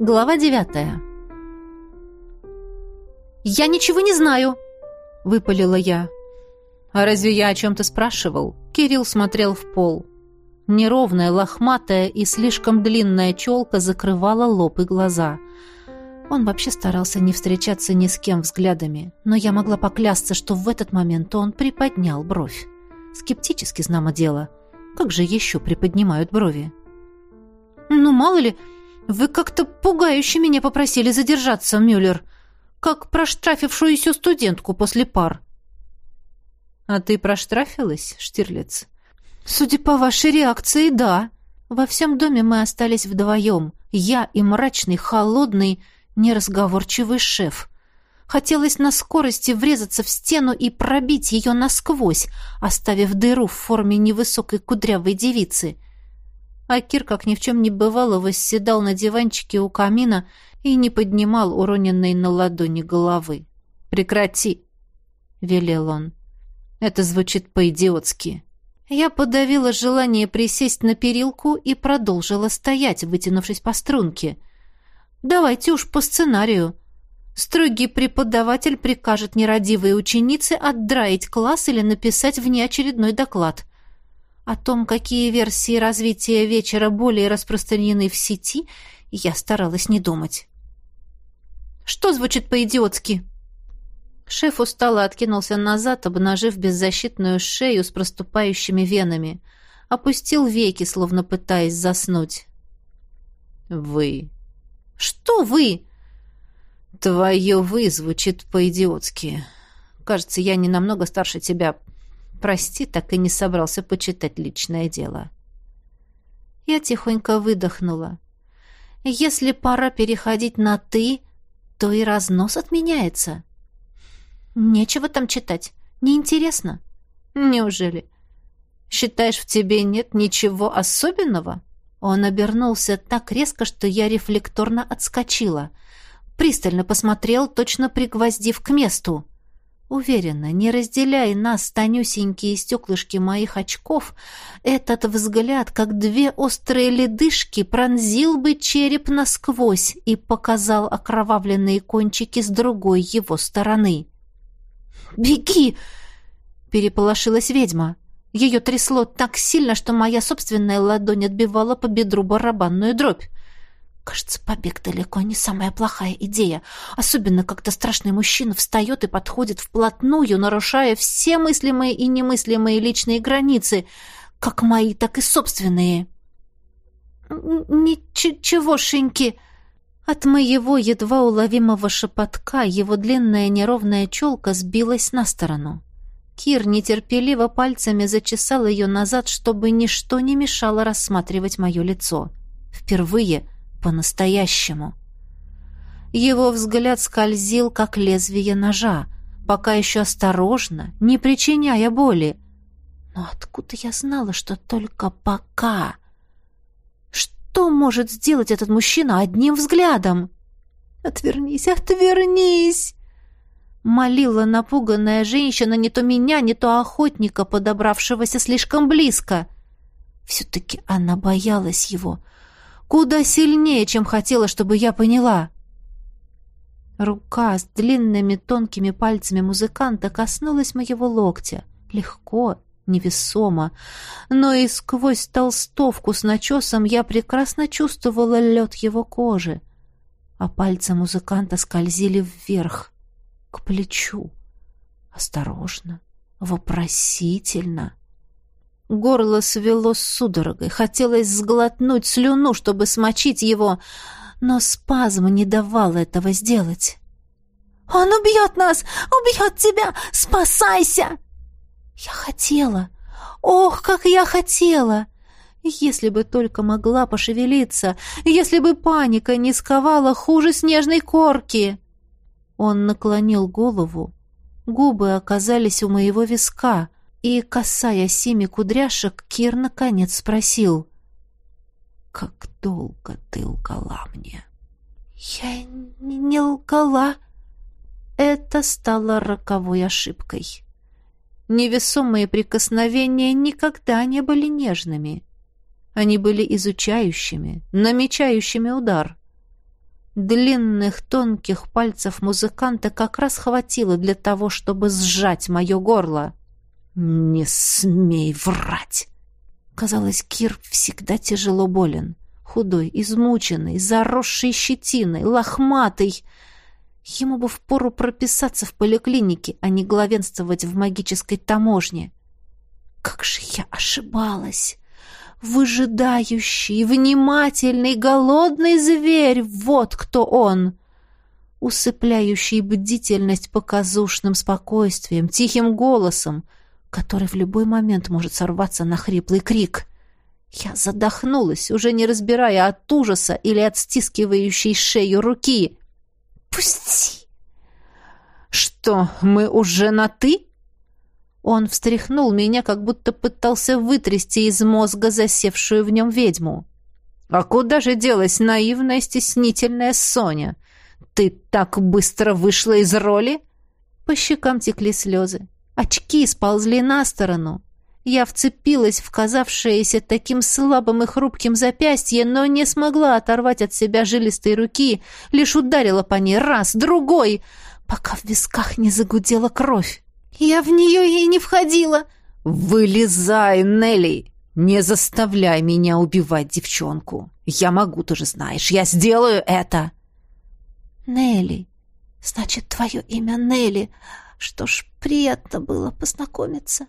Глава девятая. «Я ничего не знаю!» — выпалила я. «А разве я о чем-то спрашивал?» Кирилл смотрел в пол. Неровная, лохматая и слишком длинная челка закрывала лоб и глаза. Он вообще старался не встречаться ни с кем взглядами, но я могла поклясться, что в этот момент он приподнял бровь. Скептически знамо дело. Как же еще приподнимают брови? «Ну, мало ли, вы как-то пугающе меня попросили задержаться, Мюллер, как проштрафившуюся студентку после пар». «А ты проштрафилась, Штирлиц?» «Судя по вашей реакции, да. Во всем доме мы остались вдвоем. Я и мрачный, холодный, неразговорчивый шеф. Хотелось на скорости врезаться в стену и пробить ее насквозь, оставив дыру в форме невысокой кудрявой девицы. А Кир, как ни в чем не бывало, восседал на диванчике у камина и не поднимал уроненной на ладони головы. «Прекрати!» — велел он. «Это звучит по-идиотски». Я подавила желание присесть на перилку и продолжила стоять, вытянувшись по струнке. «Давайте уж по сценарию. Строгий преподаватель прикажет нерадивой ученице отдраить класс или написать внеочередной доклад. О том, какие версии развития вечера более распространены в сети, я старалась не думать. «Что звучит по-идиотски?» Шеф устало откинулся назад, обнажив беззащитную шею с проступающими венами. Опустил веки, словно пытаясь заснуть. «Вы». «Что вы?» «Твое «вы» звучит по-идиотски. Кажется, я не намного старше тебя. Прости, так и не собрался почитать личное дело». Я тихонько выдохнула. «Если пора переходить на «ты», то и разнос отменяется». Нечего там читать. Неинтересно. Неужели? Считаешь, в тебе нет ничего особенного? Он обернулся так резко, что я рефлекторно отскочила. Пристально посмотрел, точно пригвоздив к месту. Уверена, не разделяя нас тонюсенькие стеклышки моих очков, этот взгляд, как две острые ледышки, пронзил бы череп насквозь и показал окровавленные кончики с другой его стороны. «Беги!» — переполошилась ведьма. Ее трясло так сильно, что моя собственная ладонь отбивала по бедру барабанную дробь. Кажется, побег далеко не самая плохая идея, особенно когда страшный мужчина встает и подходит вплотную, нарушая все мыслимые и немыслимые личные границы, как мои, так и собственные. «Ничегошеньки!» От моего едва уловимого шепотка его длинная неровная челка сбилась на сторону. Кир нетерпеливо пальцами зачесал ее назад, чтобы ничто не мешало рассматривать мое лицо. Впервые по-настоящему. Его взгляд скользил, как лезвие ножа, пока еще осторожно, не причиняя боли. Но откуда я знала, что только пока? Что может сделать этот мужчина одним взглядом? «Отвернись, отвернись!» Молила напуганная женщина не то меня, не то охотника, подобравшегося слишком близко. Все-таки она боялась его. Куда сильнее, чем хотела, чтобы я поняла. Рука с длинными тонкими пальцами музыканта коснулась моего локтя. Легко, невесомо, но и сквозь толстовку с начесом я прекрасно чувствовала лед его кожи, а пальцы музыканта скользили вверх, к плечу. Осторожно, вопросительно. Горло свело судорогой, хотелось сглотнуть слюну, чтобы смочить его, но спазм не давал этого сделать. «Он убьет нас! Убьет тебя! Спасайся!» Я хотела. Ох, как я хотела! Если бы только могла пошевелиться, если бы паника не сковала хуже снежной корки. Он наклонил голову. Губы оказались у моего виска, и, касаясь семи кудряшек, Кир наконец спросил. «Как долго ты лгала мне?» «Я не лгала». Это стало роковой ошибкой. Невесомые прикосновения никогда не были нежными. Они были изучающими, намечающими удар. Длинных тонких пальцев музыканта как раз хватило для того, чтобы сжать мое горло. «Не смей врать!» Казалось, Кир всегда тяжело болен. Худой, измученный, заросший щетиной, лохматый. Ему бы впору прописаться в поликлинике, а не главенствовать в магической таможне. Как же я ошибалась! Выжидающий, внимательный, голодный зверь — вот кто он! Усыпляющий бдительность показушным спокойствием, тихим голосом, который в любой момент может сорваться на хриплый крик. Я задохнулась, уже не разбирая от ужаса или от стискивающей шею руки. «Пусти!» «Что, мы уже на «ты»?» Он встряхнул меня, как будто пытался вытрясти из мозга засевшую в нем ведьму. «А куда же делась наивная, стеснительная Соня? Ты так быстро вышла из роли?» По щекам текли слезы. Очки сползли на сторону. Я вцепилась в казавшееся таким слабым и хрупким запястье, но не смогла оторвать от себя жилистой руки, лишь ударила по ней раз, другой, пока в висках не загудела кровь. Я в нее и не входила. «Вылезай, Нелли! Не заставляй меня убивать девчонку. Я могу, ты же знаешь, я сделаю это!» «Нелли. Значит, твое имя Нелли. Что ж, приятно было познакомиться».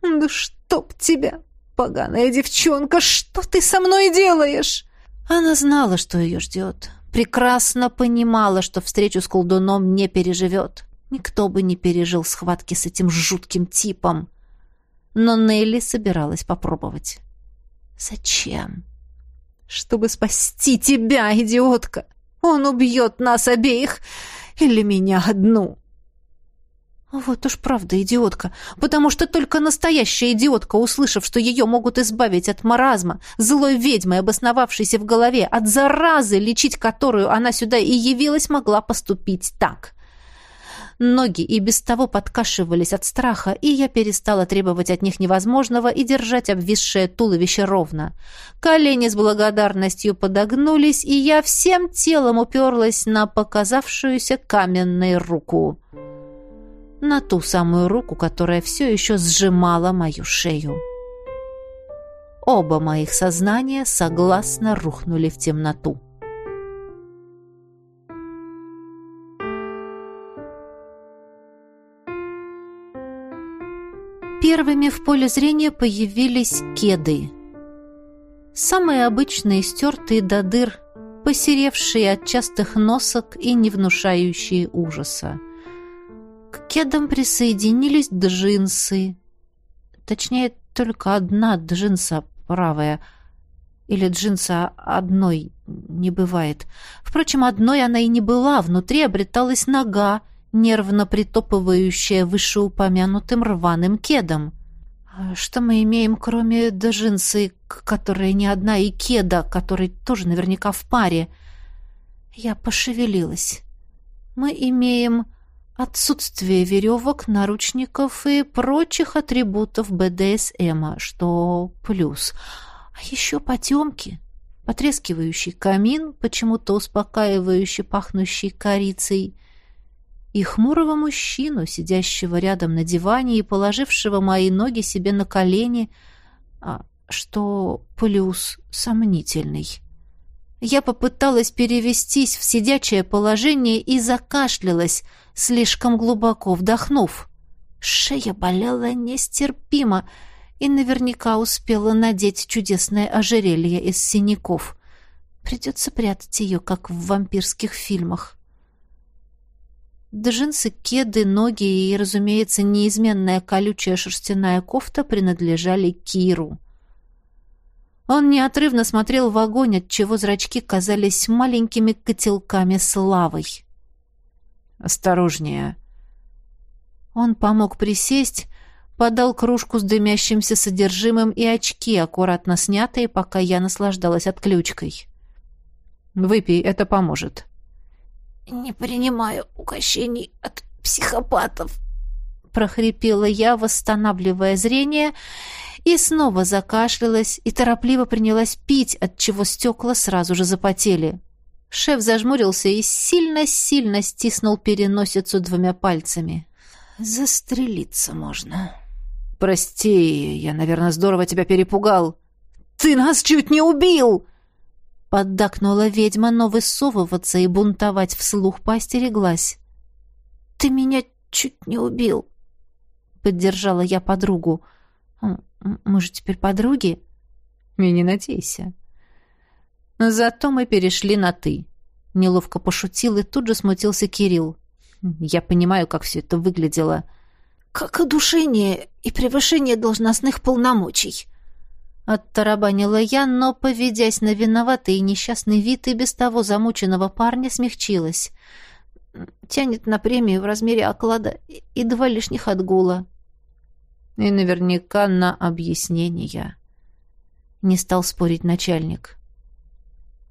«Да чтоб тебя, поганая девчонка, что ты со мной делаешь?» Она знала, что ее ждет. Прекрасно понимала, что встречу с колдуном не переживет. Никто бы не пережил схватки с этим жутким типом. Но Нелли собиралась попробовать. «Зачем?» «Чтобы спасти тебя, идиотка! Он убьет нас обеих или меня одну!» Вот уж правда идиотка, потому что только настоящая идиотка, услышав, что ее могут избавить от маразма, злой ведьмы, обосновавшейся в голове, от заразы, лечить которую она сюда и явилась, могла поступить так. Ноги и без того подкашивались от страха, и я перестала требовать от них невозможного и держать обвисшее туловище ровно. Колени с благодарностью подогнулись, и я всем телом уперлась на показавшуюся каменную руку. На ту самую руку, которая все еще сжимала мою шею. Оба моих сознания согласно рухнули в темноту. Первыми в поле зрения появились кеды. Самые обычные, стертые до дыр, посеревшие от частых носок и не внушающие ужаса. К кедам присоединились джинсы. Точнее, только одна джинса правая. Или джинса одной не бывает. Впрочем, одной она и не была. Внутри обреталась нога, нервно притопывающая вышеупомянутым рваным кедом. А что мы имеем, кроме джинсы, которая не одна, и кеда, который тоже наверняка в паре? Я пошевелилась. Мы имеем отсутствие веревок, наручников и прочих атрибутов БДСМа, что плюс. А еще потемки, потрескивающий камин, почему-то успокаивающе пахнущий корицей, и хмурого мужчину, сидящего рядом на диване и положившего мои ноги себе на колени, а, что плюс сомнительный. Я попыталась перевестись в сидячее положение и закашлялась, слишком глубоко вдохнув. Шея болела нестерпимо и наверняка успела надеть чудесное ожерелье из синяков. Придется прятать ее, как в вампирских фильмах. Джинсы, кеды, ноги и, разумеется, неизменная колючая шерстяная кофта принадлежали Киру. Он неотрывно смотрел в огонь, отчего зрачки казались маленькими котелками с лавой. «Осторожнее!» Он помог присесть, подал кружку с дымящимся содержимым и очки, аккуратно снятые, пока я наслаждалась отключкой. «Выпей, это поможет». «Не принимаю угощений от психопатов», — прохрипела я, восстанавливая зрение, и снова закашлялась и торопливо принялась пить, от чего стекла сразу же запотели. Шеф зажмурился и сильно-сильно стиснул переносицу двумя пальцами. «Застрелиться можно». «Прости, я, наверное, здорово тебя перепугал». «Ты нас чуть не убил!» Поддакнула ведьма, но высовываться и бунтовать вслух поостереглась. «Ты меня чуть не убил», — поддержала я подругу. «Мы же теперь подруги?» «И не надейся». Зато мы перешли на «ты». Неловко пошутил, и тут же смутился Кирилл. Я понимаю, как все это выглядело. «Как удушение и превышение должностных полномочий», Оттарабанила я, но, поведясь на виноватый и несчастный вид и без того замученного парня, смягчилась. Тянет на премию в размере оклада и два лишних отгула. И наверняка на объяснения. Не стал спорить начальник.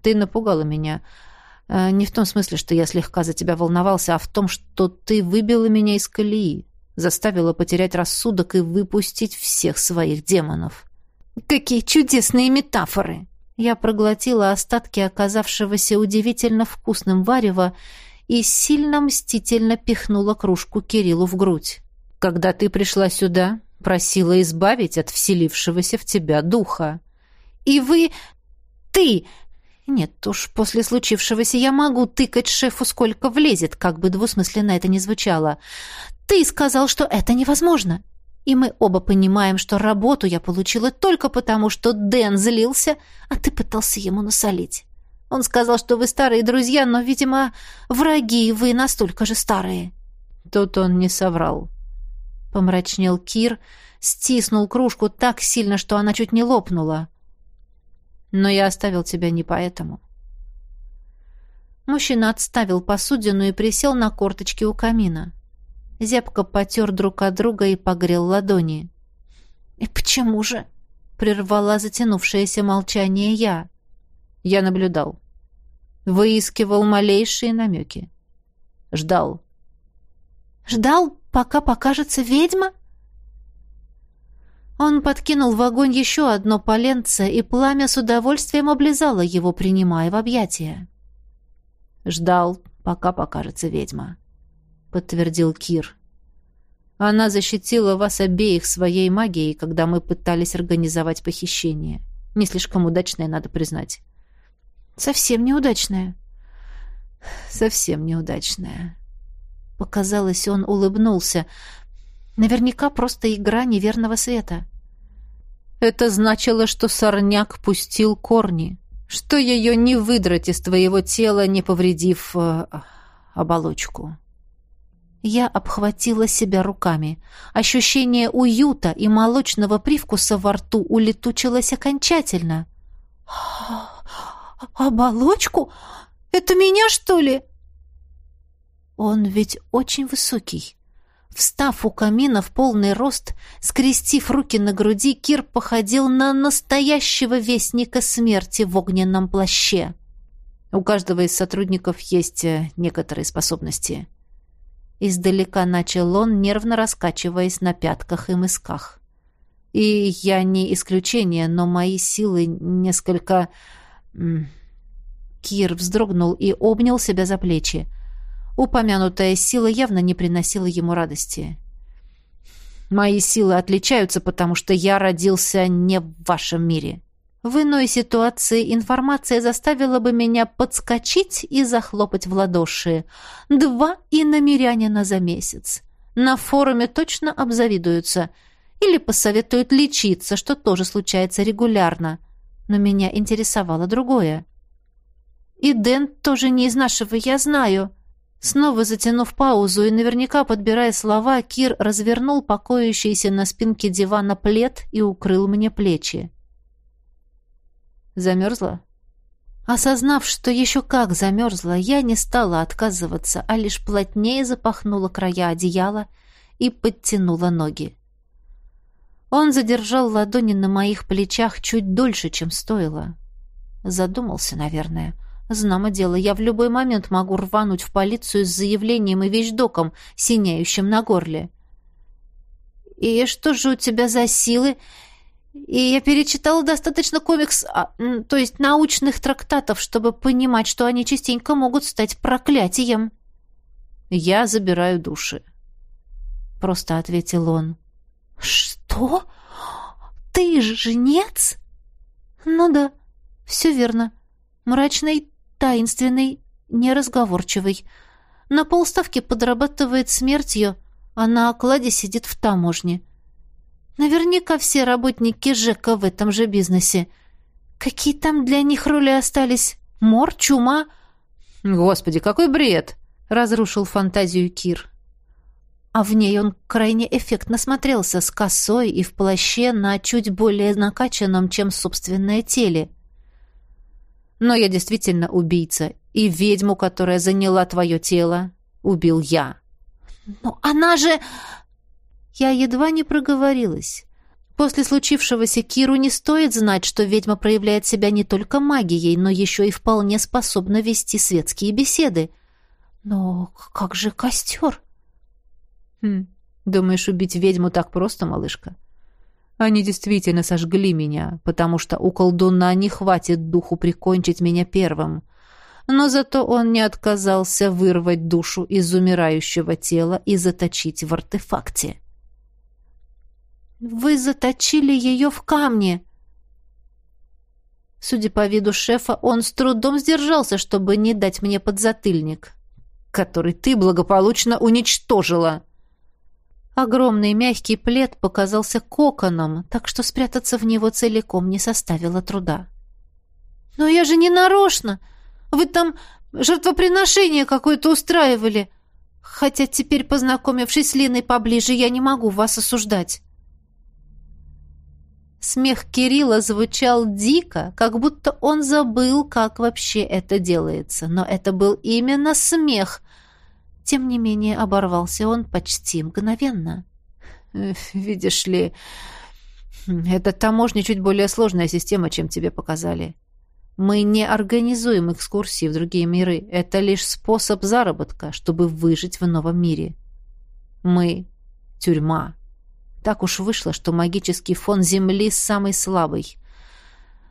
Ты напугала меня. А, не в том смысле, что я слегка за тебя волновался, а в том, что ты выбила меня из колеи, заставила потерять рассудок и выпустить всех своих демонов. Какие чудесные метафоры! Я проглотила остатки оказавшегося удивительно вкусным варева и сильно мстительно пихнула кружку Кириллу в грудь. «Когда ты пришла сюда, просила избавить от вселившегося в тебя духа». «И вы... ты...» «Нет уж, после случившегося я могу тыкать шефу сколько влезет, как бы двусмысленно это ни звучало. Ты сказал, что это невозможно. И мы оба понимаем, что работу я получила только потому, что Дэн злился, а ты пытался ему насолить. Он сказал, что вы старые друзья, но, видимо, враги вы настолько же старые. Тут он не соврал. Помрачнел Кир, стиснул кружку так сильно, что она чуть не лопнула. Но я оставил тебя не поэтому. Мужчина отставил посудину и присел на корточки у камина. Зябко потер друг от друга и погрел ладони. «И почему же?» — прервала затянувшееся молчание я. Я наблюдал. Выискивал малейшие намеки. Ждал. «Ждал, пока покажется ведьма?» Он подкинул в огонь еще одно поленце, и пламя с удовольствием облизало его, принимая в объятия. «Ждал, пока покажется ведьма», подтвердил Кир. Она защитила вас обеих своей магией, когда мы пытались организовать похищение. Не слишком удачное, надо признать. Совсем неудачное. Совсем неудачное. Показалось, он улыбнулся. Наверняка просто игра неверного света. Это значило, что сорняк пустил корни, что ее не выдрать из твоего тела, не повредив э, оболочку. Я обхватила себя руками. Ощущение уюта и молочного привкуса во рту улетучилось окончательно. «Оболочку? Это меня, что ли?» Он ведь очень высокий. Встав у камина в полный рост, скрестив руки на груди, Кир походил на настоящего вестника смерти в огненном плаще. У каждого из сотрудников есть э, некоторые способности. Издалека начал он, нервно раскачиваясь на пятках и мысках. И я не исключение, но мои силы несколько... Кир вздрогнул и обнял себя за плечи. Упомянутая сила явно не приносила ему радости. «Мои силы отличаются, потому что я родился не в вашем мире», в иной ситуации информация заставила бы меня подскочить и захлопать в ладоши. Два иномерянина за месяц. На форуме точно обзавидуются. Или посоветуют лечиться, что тоже случается регулярно. Но меня интересовало другое. И Дэн тоже не из нашего, я знаю. Снова затянув паузу и наверняка подбирая слова, Кир развернул покоящийся на спинке дивана плед и укрыл мне плечи. Замерзла? Осознав, что еще как замерзла, я не стала отказываться, а лишь плотнее запахнула края одеяла и подтянула ноги. Он задержал ладони на моих плечах чуть дольше, чем стоило. Задумался, наверное. Знамо дело, я в любой момент могу рвануть в полицию с заявлением и вещдоком, синяющим на горле. «И что же у тебя за силы? И я перечитала достаточно комикс, а, то есть научных трактатов, чтобы понимать, что они частенько могут стать проклятием. Я забираю души. Просто ответил он. Что? Ты же женец? Ну да, все верно. Мрачный, таинственный, неразговорчивый. На полставки подрабатывает смертью, а на окладе сидит в таможне. Наверняка все работники ЖЭКа в этом же бизнесе. Какие там для них роли остались? Мор, чума? Господи, какой бред! Разрушил фантазию Кир. А в ней он крайне эффектно смотрелся с косой и в плаще на чуть более накачанном, чем собственное теле. Но я действительно убийца, и ведьму, которая заняла твое тело, убил я. Но она же... Я едва не проговорилась. После случившегося Киру не стоит знать, что ведьма проявляет себя не только магией, но еще и вполне способна вести светские беседы. Но как же костер? Хм, думаешь, убить ведьму так просто, малышка? Они действительно сожгли меня, потому что у колдуна не хватит духу прикончить меня первым. Но зато он не отказался вырвать душу из умирающего тела и заточить в артефакте. Вы заточили ее в камне. Судя по виду шефа, он с трудом сдержался, чтобы не дать мне подзатыльник, который ты благополучно уничтожила. Огромный мягкий плед показался коконом, так что спрятаться в него целиком не составило труда. «Но я же не нарочно! Вы там жертвоприношение какое-то устраивали! Хотя теперь, познакомившись с Линой поближе, я не могу вас осуждать!» Смех Кирилла звучал дико, как будто он забыл, как вообще это делается. Но это был именно смех. Тем не менее, оборвался он почти мгновенно. «Видишь ли, эта таможня чуть более сложная система, чем тебе показали. Мы не организуем экскурсии в другие миры. Это лишь способ заработка, чтобы выжить в новом мире. Мы — тюрьма». Так уж вышло, что магический фон Земли самый слабый.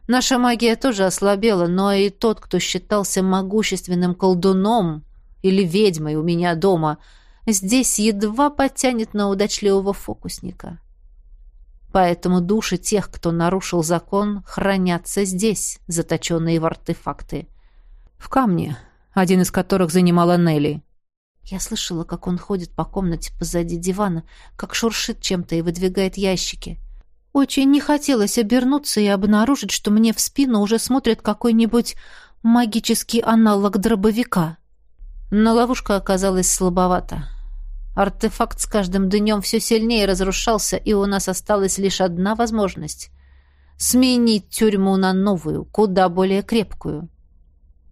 Наша магия тоже ослабела, но и тот, кто считался могущественным колдуном или ведьмой у меня дома, здесь едва потянет на удачливого фокусника. Поэтому души тех, кто нарушил закон, хранятся здесь, заточенные в артефакты. В камне, один из которых занимала Нелли. Я слышала, как он ходит по комнате позади дивана, как шуршит чем-то и выдвигает ящики. Очень не хотелось обернуться и обнаружить, что мне в спину уже смотрит какой-нибудь магический аналог дробовика. Но ловушка оказалась слабовата. Артефакт с каждым днем все сильнее разрушался, и у нас осталась лишь одна возможность — сменить тюрьму на новую, куда более крепкую,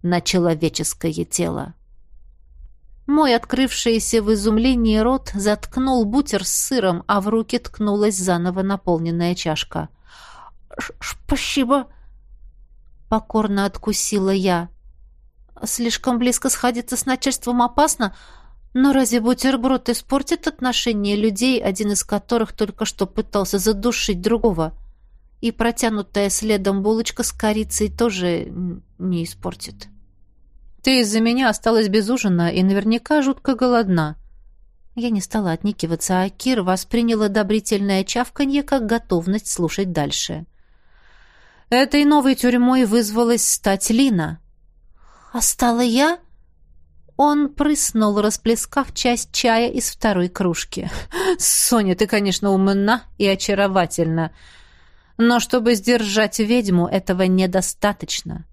на человеческое тело. Мой открывшийся в изумлении рот заткнул бутер с сыром, а в руки ткнулась заново наполненная чашка. «Спасибо!» — покорно откусила я. «Слишком близко сходиться с начальством опасно, но разве бутерброд испортит отношения людей, один из которых только что пытался задушить другого? И протянутая следом булочка с корицей тоже не испортит». Ты из-за меня осталась без ужина и наверняка жутко голодна». Я не стала отникиваться, а Кир воспринял одобрительное чавканье как готовность слушать дальше. Этой новой тюрьмой вызвалась стать Лина. «А стала я?» Он прыснул, расплескав часть чая из второй кружки. «Соня, ты, конечно, умна и очаровательна, но чтобы сдержать ведьму, этого недостаточно.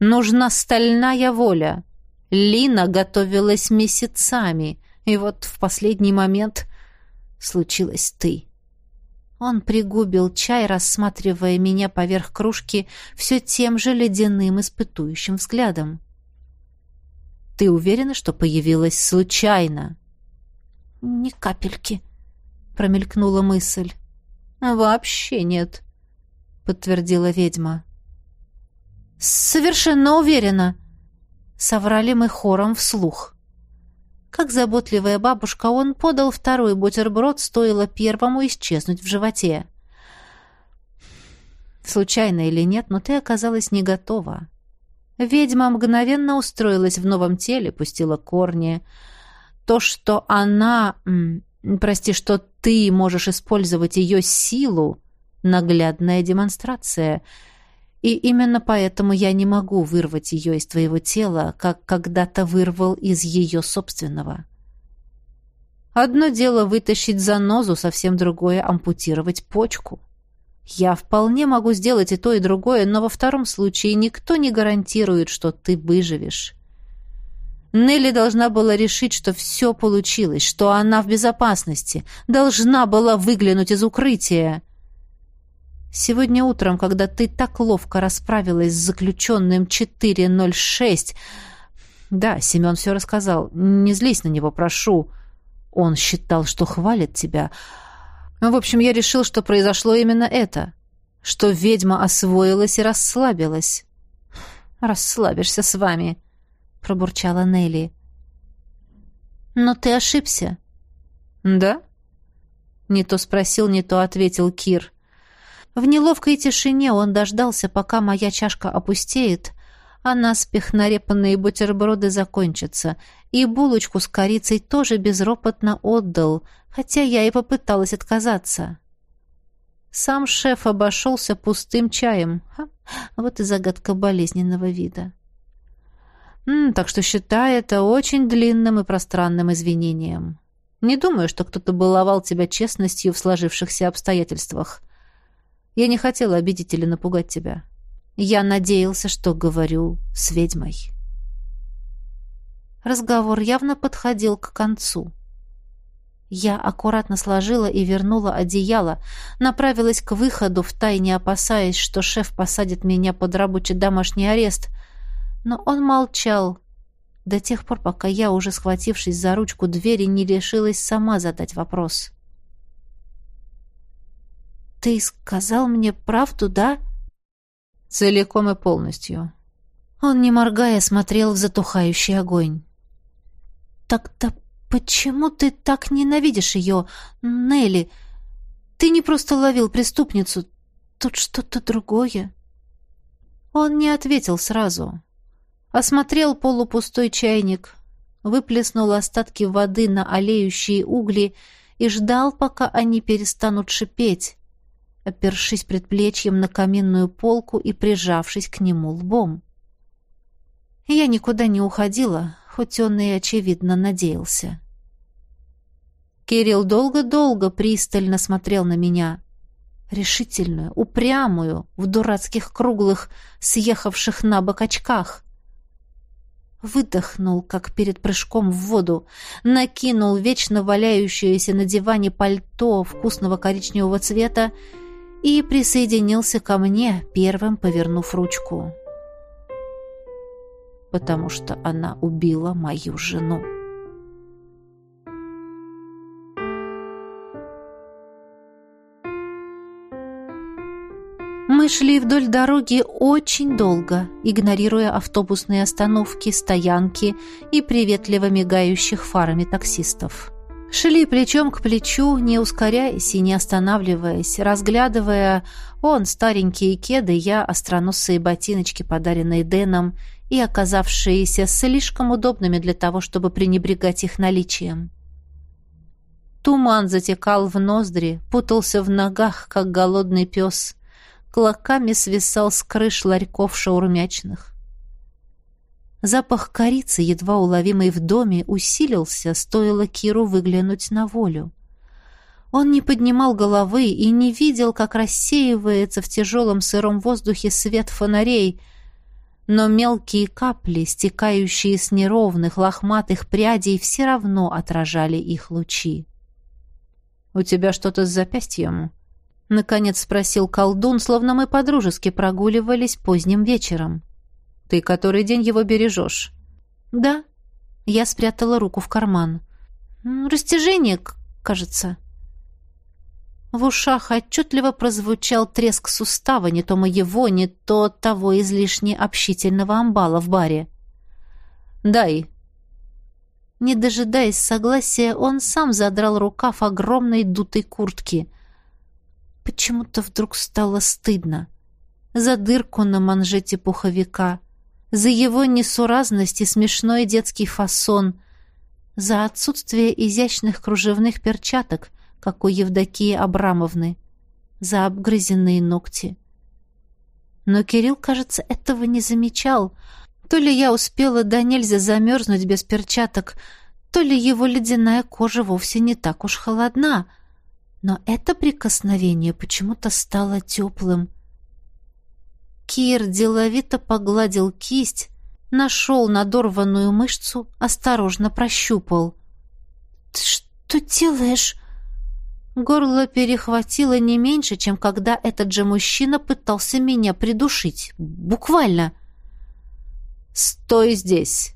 Нужна стальная воля. Лина готовилась месяцами, и вот в последний момент случилось ты. Он пригубил чай, рассматривая меня поверх кружки все тем же ледяным испытующим взглядом. «Ты уверена, что появилась случайно?» «Ни капельки», — промелькнула мысль. «Вообще нет», — подтвердила ведьма. «Совершенно уверена!» Соврали мы хором вслух. Как заботливая бабушка, он подал второй бутерброд, стоило первому исчезнуть в животе. случайно или нет, но ты оказалась не готова. Ведьма мгновенно устроилась в новом теле, пустила корни. То, что она... Прости, что ты можешь использовать ее силу, наглядная демонстрация. И именно поэтому я не могу вырвать ее из твоего тела, как когда-то вырвал из ее собственного. Одно дело вытащить занозу, совсем другое — ампутировать почку. Я вполне могу сделать и то, и другое, но во втором случае никто не гарантирует, что ты выживешь. Нелли должна была решить, что все получилось, что она в безопасности, должна была выглянуть из укрытия. Сегодня утром, когда ты так ловко расправилась с заключенным 406... Да, Семен все рассказал. Не злись на него, прошу. Он считал, что хвалит тебя. В общем, я решил, что произошло именно это. Что ведьма освоилась и расслабилась. «Расслабишься с вами», — пробурчала Нелли. «Но ты ошибся». «Да?» Не то спросил, не то ответил Кир. В неловкой тишине он дождался, пока моя чашка опустеет, а наспех нарепанные бутерброды закончатся, и булочку с корицей тоже безропотно отдал, хотя я и попыталась отказаться. Сам шеф обошелся пустым чаем. Ха, вот и загадка болезненного вида. М так что считай это очень длинным и пространным извинением. Не думаю, что кто-то баловал тебя честностью в сложившихся обстоятельствах. Я не хотела обидеть или напугать тебя. Я надеялся, что говорю с ведьмой. Разговор явно подходил к концу. Я аккуратно сложила и вернула одеяло, направилась к выходу, втайне опасаясь, что шеф посадит меня под рабочий домашний арест. Но он молчал до тех пор, пока я, уже схватившись за ручку двери, не решилась сама задать вопрос. «Ты сказал мне правду, да?» Целиком и полностью. Он, не моргая, смотрел в затухающий огонь. «Так-то почему ты так ненавидишь ее, Нелли? Ты не просто ловил преступницу, тут что-то другое». Он не ответил сразу. Осмотрел полупустой чайник, выплеснул остатки воды на олеющие угли и ждал, пока они перестанут шипеть опершись предплечьем на каминную полку и прижавшись к нему лбом. Я никуда не уходила, хоть он и, очевидно, надеялся. Кирилл долго-долго пристально смотрел на меня. Решительную, упрямую, в дурацких круглых, съехавших на бок очках. Выдохнул, как перед прыжком в воду, накинул вечно валяющееся на диване пальто вкусного коричневого цвета и присоединился ко мне, первым повернув ручку. Потому что она убила мою жену. Мы шли вдоль дороги очень долго, игнорируя автобусные остановки, стоянки и приветливо мигающих фарами таксистов. Шли плечом к плечу, не ускоряясь и не останавливаясь, разглядывая он старенькие кеды, я остроносые ботиночки, подаренные Дэном, и оказавшиеся слишком удобными для того, чтобы пренебрегать их наличием. Туман затекал в ноздри, путался в ногах, как голодный пес, клоками свисал с крыш ларьков шаурмячных. Запах корицы, едва уловимый в доме, усилился, стоило Киру выглянуть на волю. Он не поднимал головы и не видел, как рассеивается в тяжелом сыром воздухе свет фонарей, но мелкие капли, стекающие с неровных лохматых прядей, все равно отражали их лучи. «У тебя что-то с запястьем?» — наконец спросил колдун, словно мы подружески прогуливались поздним вечером. Ты который день его бережешь?» «Да». Я спрятала руку в карман. «Растяжение, кажется». В ушах отчетливо прозвучал треск сустава, не то моего, не то того излишне общительного амбала в баре. «Дай». Не дожидаясь согласия, он сам задрал рукав огромной дутой куртки. Почему-то вдруг стало стыдно. за дырку на манжете пуховика, за его несуразность и смешной детский фасон, за отсутствие изящных кружевных перчаток, как у Евдокии Абрамовны, за обгрызенные ногти. Но Кирилл, кажется, этого не замечал. То ли я успела до нельзя замерзнуть без перчаток, то ли его ледяная кожа вовсе не так уж холодна, но это прикосновение почему-то стало теплым. Кир деловито погладил кисть, нашел надорванную мышцу, осторожно прощупал. «Ты что делаешь?» Горло перехватило не меньше, чем когда этот же мужчина пытался меня придушить. Буквально. «Стой здесь!»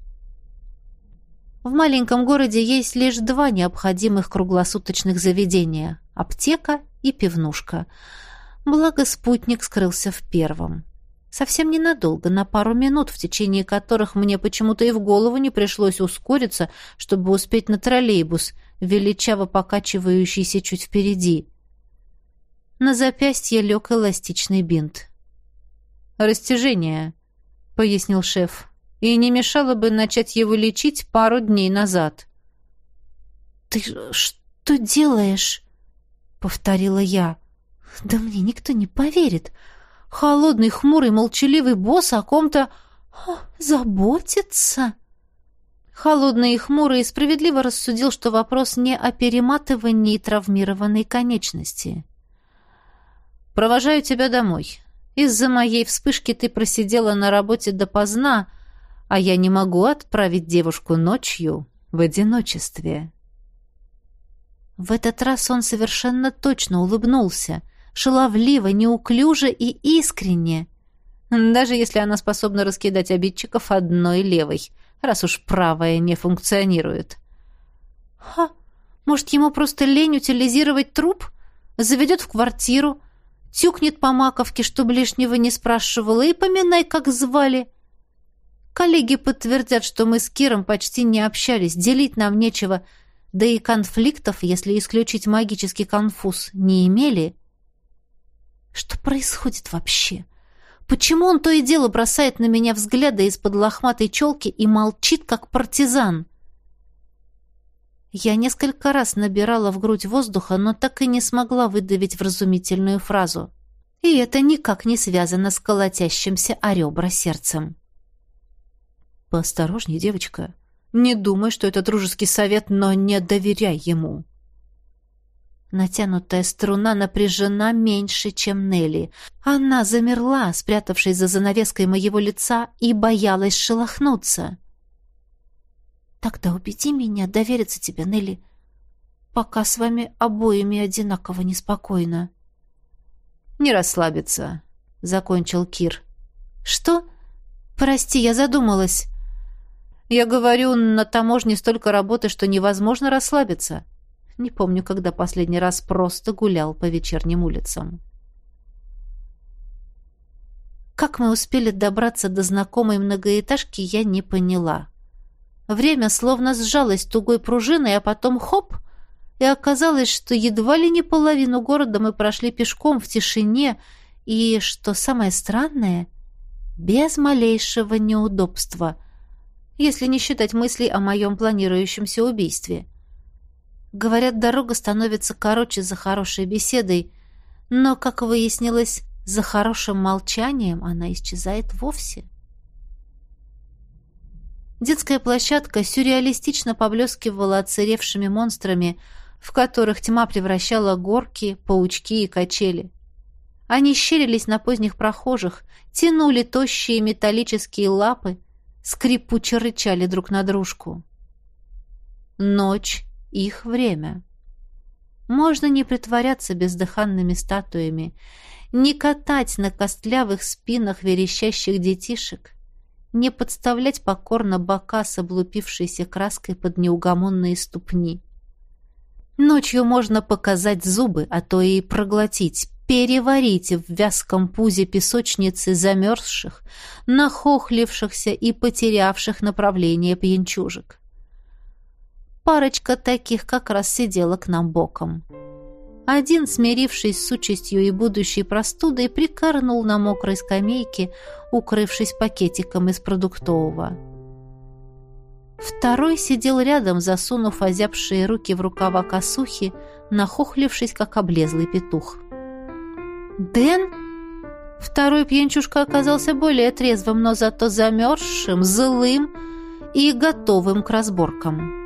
В маленьком городе есть лишь два необходимых круглосуточных заведения – аптека и пивнушка. Благо спутник скрылся в первом. Совсем ненадолго, на пару минут, в течение которых мне почему-то и в голову не пришлось ускориться, чтобы успеть на троллейбус, величаво покачивающийся чуть впереди. На запястье лег эластичный бинт. «Растяжение», — пояснил шеф и не мешало бы начать его лечить пару дней назад. «Ты что делаешь?» — повторила я. «Да мне никто не поверит. Холодный, хмурый, молчаливый босс о ком-то заботится». Холодный и хмурый справедливо рассудил, что вопрос не о перематывании травмированной конечности. «Провожаю тебя домой. Из-за моей вспышки ты просидела на работе допоздна, а я не могу отправить девушку ночью в одиночестве. В этот раз он совершенно точно улыбнулся, шаловливо, неуклюже и искренне, даже если она способна раскидать обидчиков одной левой, раз уж правая не функционирует. Ха, может, ему просто лень утилизировать труп? Заведет в квартиру, тюкнет по маковке, чтобы лишнего не спрашивала, и поминай, как звали. Коллеги подтвердят, что мы с Киром почти не общались, делить нам нечего, да и конфликтов, если исключить магический конфуз, не имели. Что происходит вообще? Почему он то и дело бросает на меня взгляды из-под лохматой челки и молчит, как партизан? Я несколько раз набирала в грудь воздуха, но так и не смогла выдавить вразумительную фразу. И это никак не связано с колотящимся о ребра сердцем. «Поосторожней, девочка. Не думай, что это дружеский совет, но не доверяй ему». Натянутая струна напряжена меньше, чем Нелли. Она замерла, спрятавшись за занавеской моего лица, и боялась шелохнуться. «Тогда убеди меня довериться тебе, Нелли, пока с вами обоими одинаково неспокойно». «Не расслабиться», — закончил Кир. «Что? Прости, я задумалась». Я говорю, на таможне столько работы, что невозможно расслабиться. Не помню, когда последний раз просто гулял по вечерним улицам. Как мы успели добраться до знакомой многоэтажки, я не поняла. Время словно сжалось тугой пружиной, а потом хоп, и оказалось, что едва ли не половину города мы прошли пешком в тишине, и, что самое странное, без малейшего неудобства — если не считать мыслей о моем планирующемся убийстве. Говорят, дорога становится короче за хорошей беседой, но, как выяснилось, за хорошим молчанием она исчезает вовсе. Детская площадка сюрреалистично поблескивала оцаревшими монстрами, в которых тьма превращала горки, паучки и качели. Они щерились на поздних прохожих, тянули тощие металлические лапы, скрипуче рычали друг на дружку. Ночь — их время. Можно не притворяться бездыханными статуями, не катать на костлявых спинах верещащих детишек, не подставлять покорно бока с облупившейся краской под неугомонные ступни. Ночью можно показать зубы, а то и проглотить, переварить в вязком пузе песочницы замерзших, нахохлившихся и потерявших направление пьянчужек. Парочка таких как раз сидела к нам боком. Один, смирившись с участью и будущей простудой, прикорнул на мокрой скамейке, укрывшись пакетиком из продуктового. Второй сидел рядом, засунув озябшие руки в рукава косухи, нахохлившись, как облезлый петух. «Дэн?» Второй пьянчушка оказался более трезвым, но зато замерзшим, злым и готовым к разборкам.